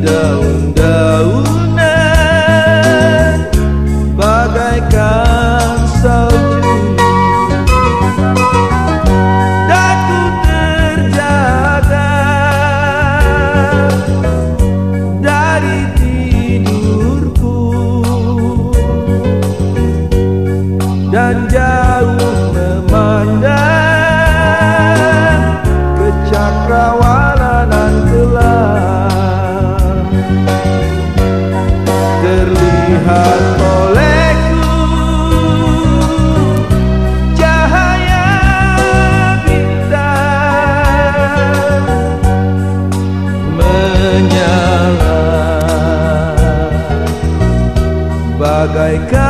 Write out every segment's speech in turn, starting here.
daun-daunan. Bagaikan salju. Daku terjaga dari tidurku. Dan jauh bagaikan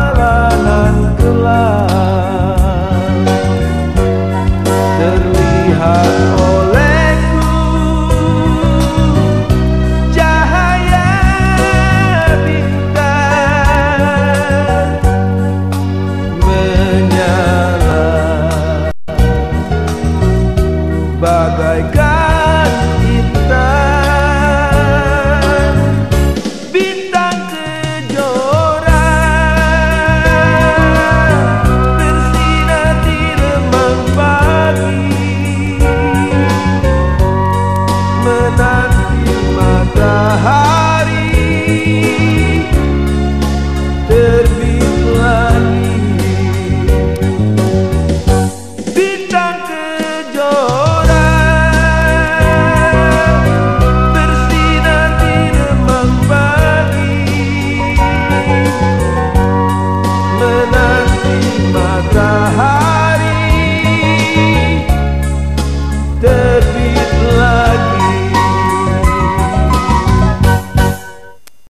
bagaikan